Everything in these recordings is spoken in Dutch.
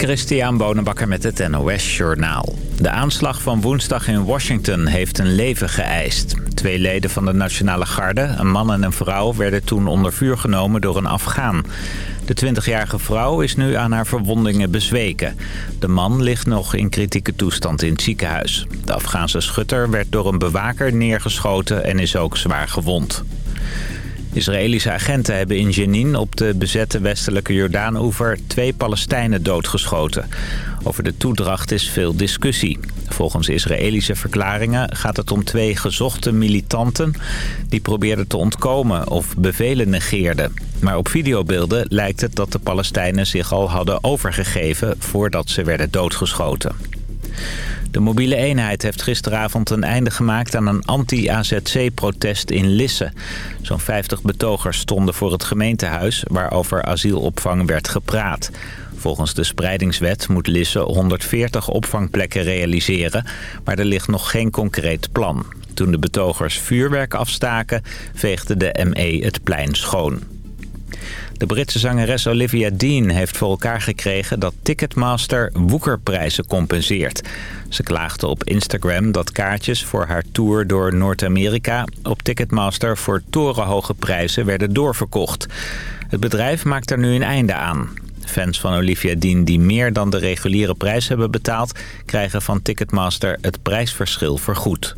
Christian Bonenbakker met het NOS Journaal. De aanslag van woensdag in Washington heeft een leven geëist. Twee leden van de Nationale Garde, een man en een vrouw... werden toen onder vuur genomen door een Afghaan. De 20-jarige vrouw is nu aan haar verwondingen bezweken. De man ligt nog in kritieke toestand in het ziekenhuis. De Afghaanse schutter werd door een bewaker neergeschoten en is ook zwaar gewond. Israëlische agenten hebben in Jenin op de bezette westelijke Jordaan-oever twee Palestijnen doodgeschoten. Over de toedracht is veel discussie. Volgens Israëlische verklaringen gaat het om twee gezochte militanten... die probeerden te ontkomen of bevelen negeerden. Maar op videobeelden lijkt het dat de Palestijnen zich al hadden overgegeven... voordat ze werden doodgeschoten. De mobiele eenheid heeft gisteravond een einde gemaakt aan een anti-AZC-protest in Lisse. Zo'n 50 betogers stonden voor het gemeentehuis waar over asielopvang werd gepraat. Volgens de spreidingswet moet Lisse 140 opvangplekken realiseren, maar er ligt nog geen concreet plan. Toen de betogers vuurwerk afstaken, veegde de ME het plein schoon. De Britse zangeres Olivia Dean heeft voor elkaar gekregen dat Ticketmaster woekerprijzen compenseert. Ze klaagde op Instagram dat kaartjes voor haar tour door Noord-Amerika op Ticketmaster voor torenhoge prijzen werden doorverkocht. Het bedrijf maakt er nu een einde aan. Fans van Olivia Dean die meer dan de reguliere prijs hebben betaald... krijgen van Ticketmaster het prijsverschil vergoed.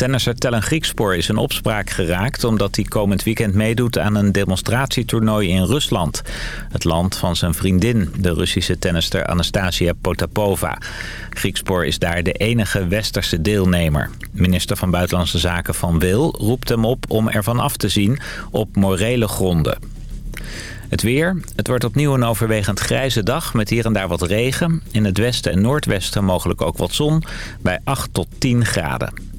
Tennisser Tellen Griekspoor is in opspraak geraakt... omdat hij komend weekend meedoet aan een demonstratietoernooi in Rusland. Het land van zijn vriendin, de Russische tennister Anastasia Potapova. Griekspoor is daar de enige westerse deelnemer. Minister van Buitenlandse Zaken Van Wil roept hem op om ervan af te zien op morele gronden. Het weer. Het wordt opnieuw een overwegend grijze dag met hier en daar wat regen. In het westen en noordwesten mogelijk ook wat zon bij 8 tot 10 graden.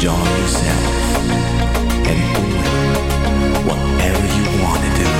Enjoy yourself and do whatever you want to do.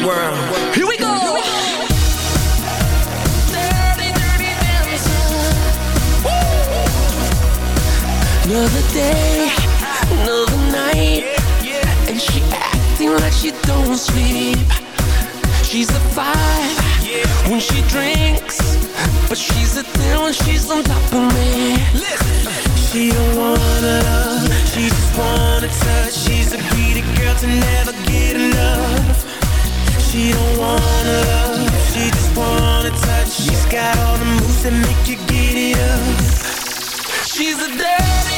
The world. Here we go. Dirty, dirty. Another day, another night, and she acting like she don't sleep. She's a five when she drinks, but she's a ten when she's on top of me. She don't wanna love, she just wanna touch. She's a greedy girl to never get enough. She don't wanna love, she just wanna touch. She's got all the moves that make you get it up. She's a dirty,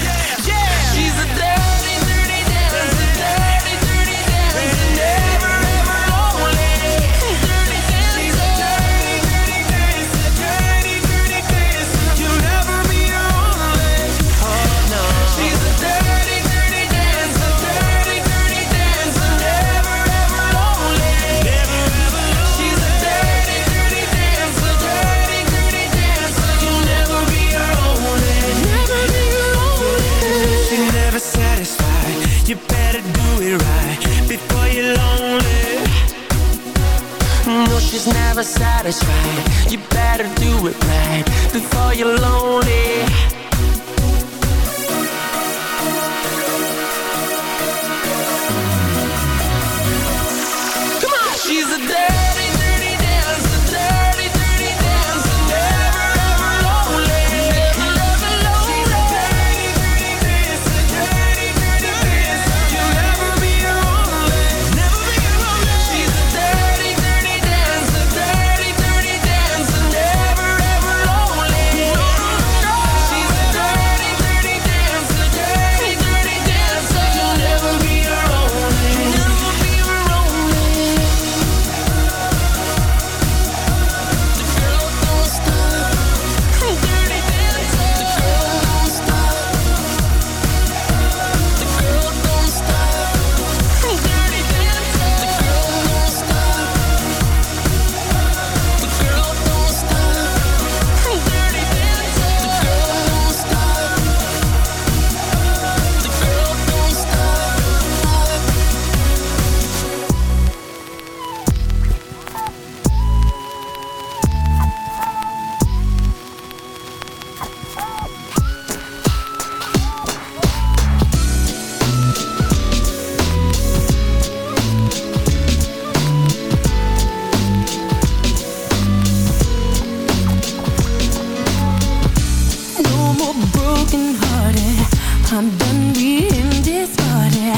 I'm done being discarded.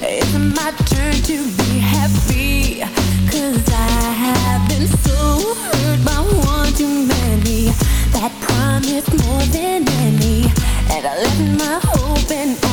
It's my turn to be happy. Cause I have been so hurt by one too many that promised more than any. And I left my hope and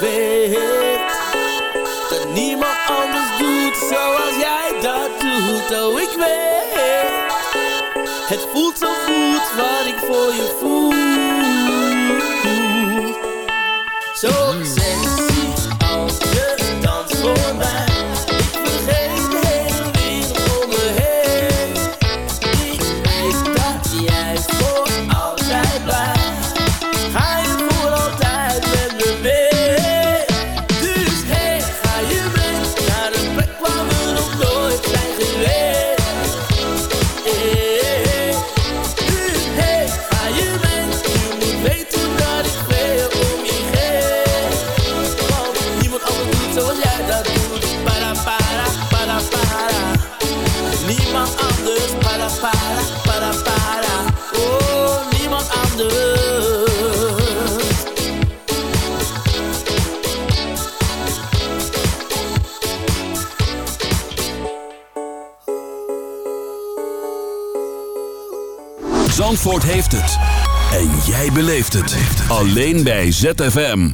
weet dat niemand anders doet zoals jij dat doet. Oh, ik weet, het voelt zo goed wat ik voor je voel. Zo. Hmm. Alleen bij ZFM.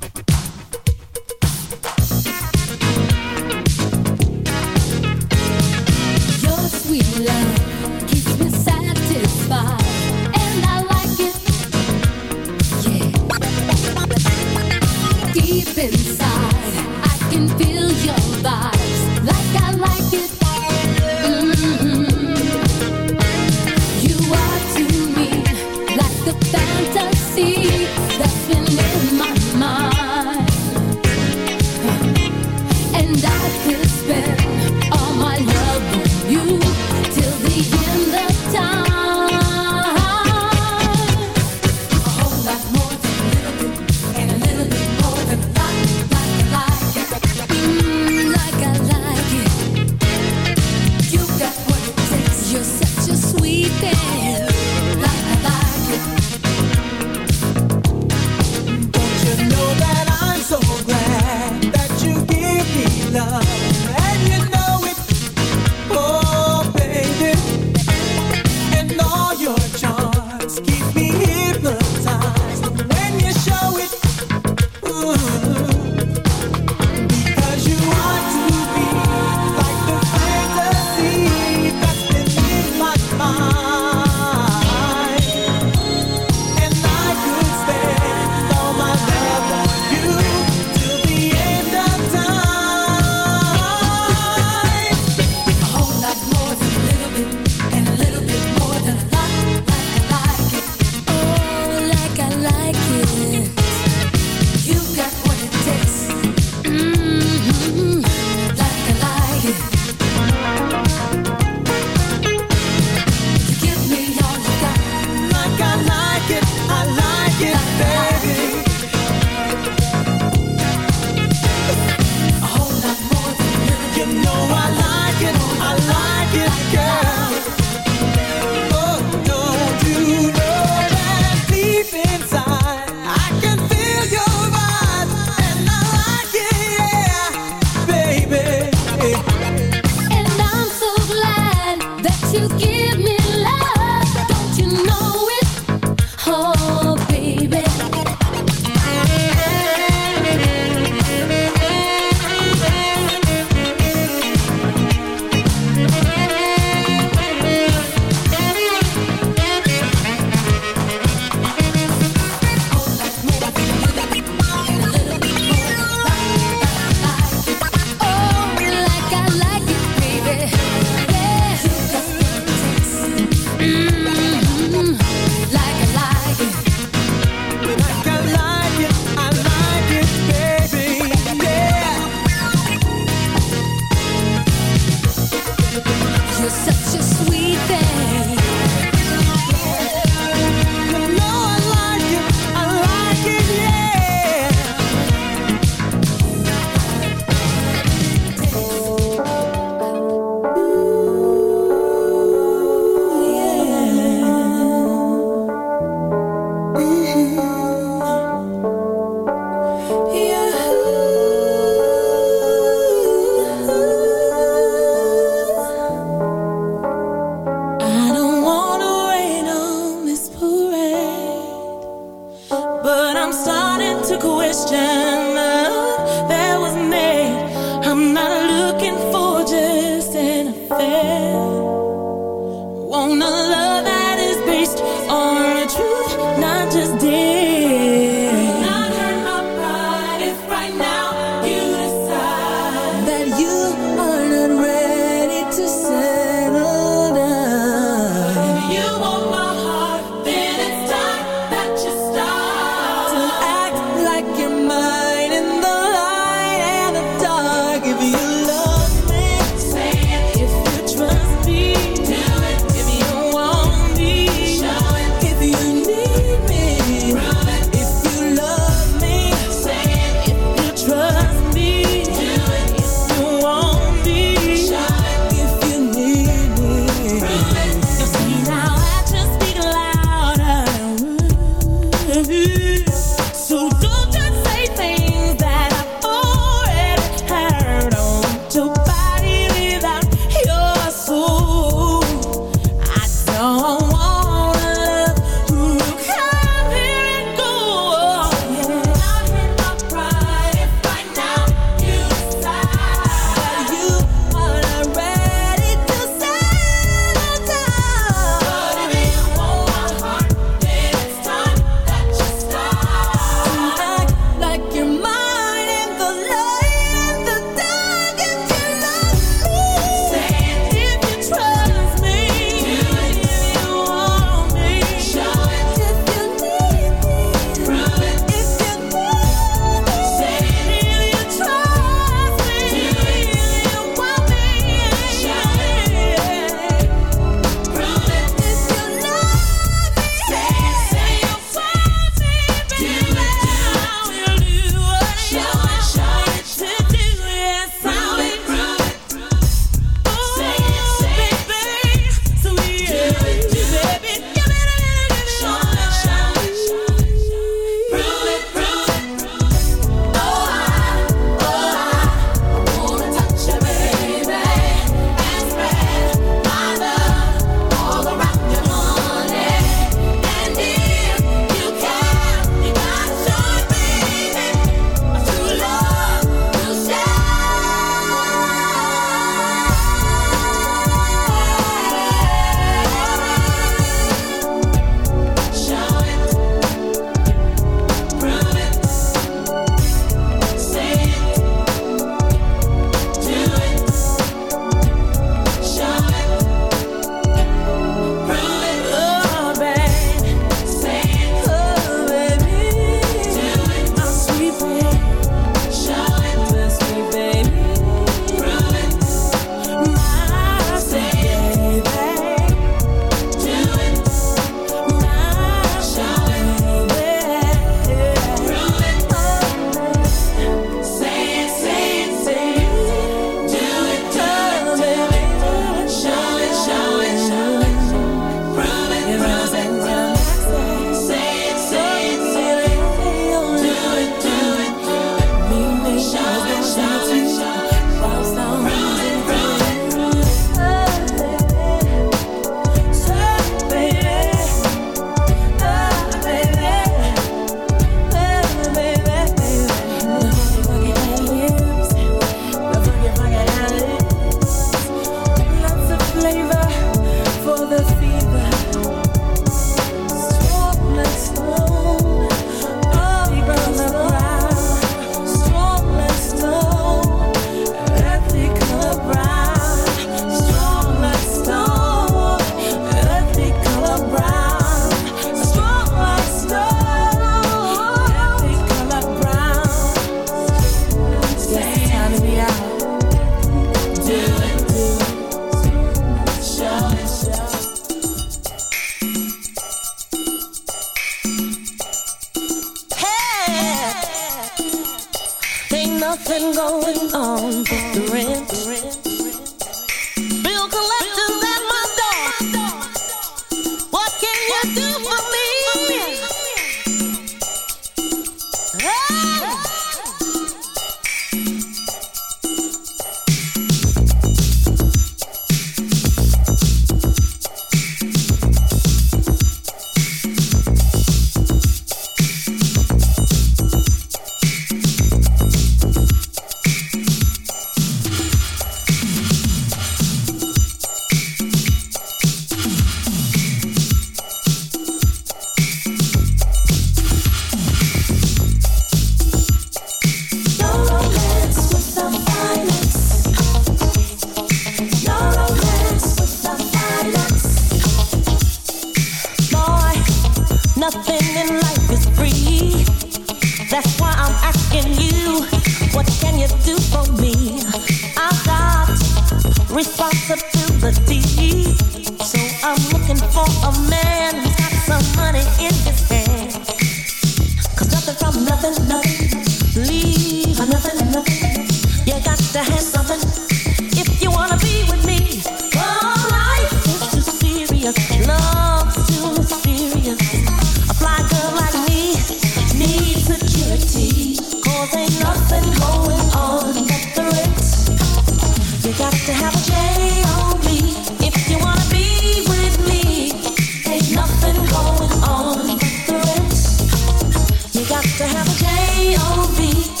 Got to have a J.O.B.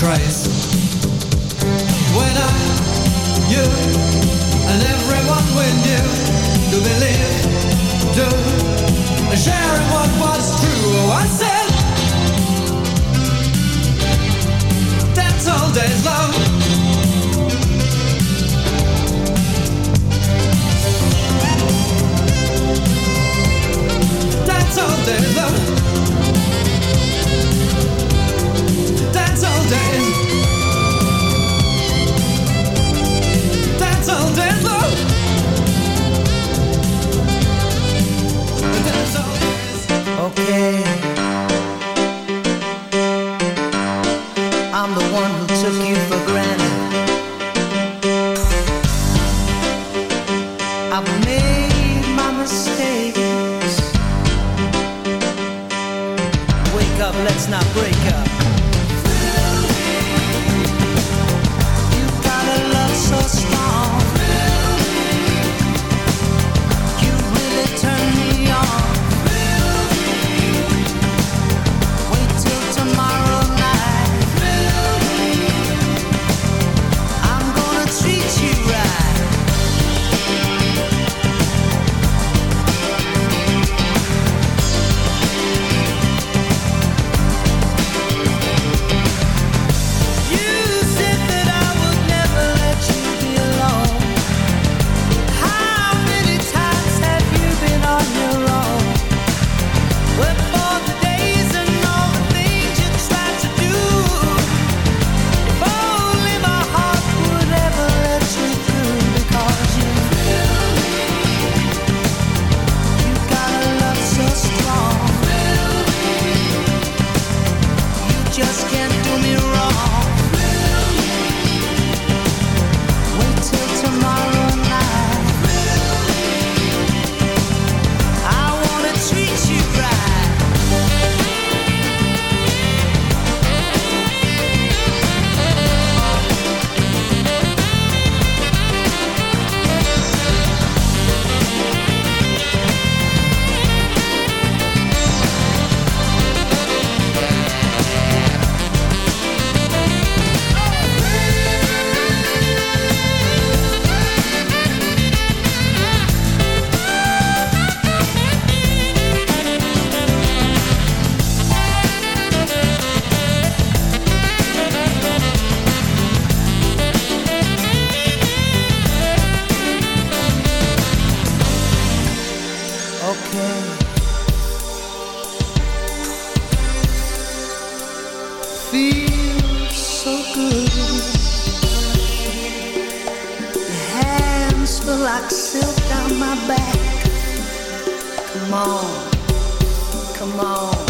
crazy. When I, you, and everyone we knew to believe, to sharing what was true. Oh, I said, that's all days long. That's all days long. That's all all. Okay. I'm the one who took you for granted. I've made my mistakes. Wake up, let's not break up. Like silk down my back. Come on, come on.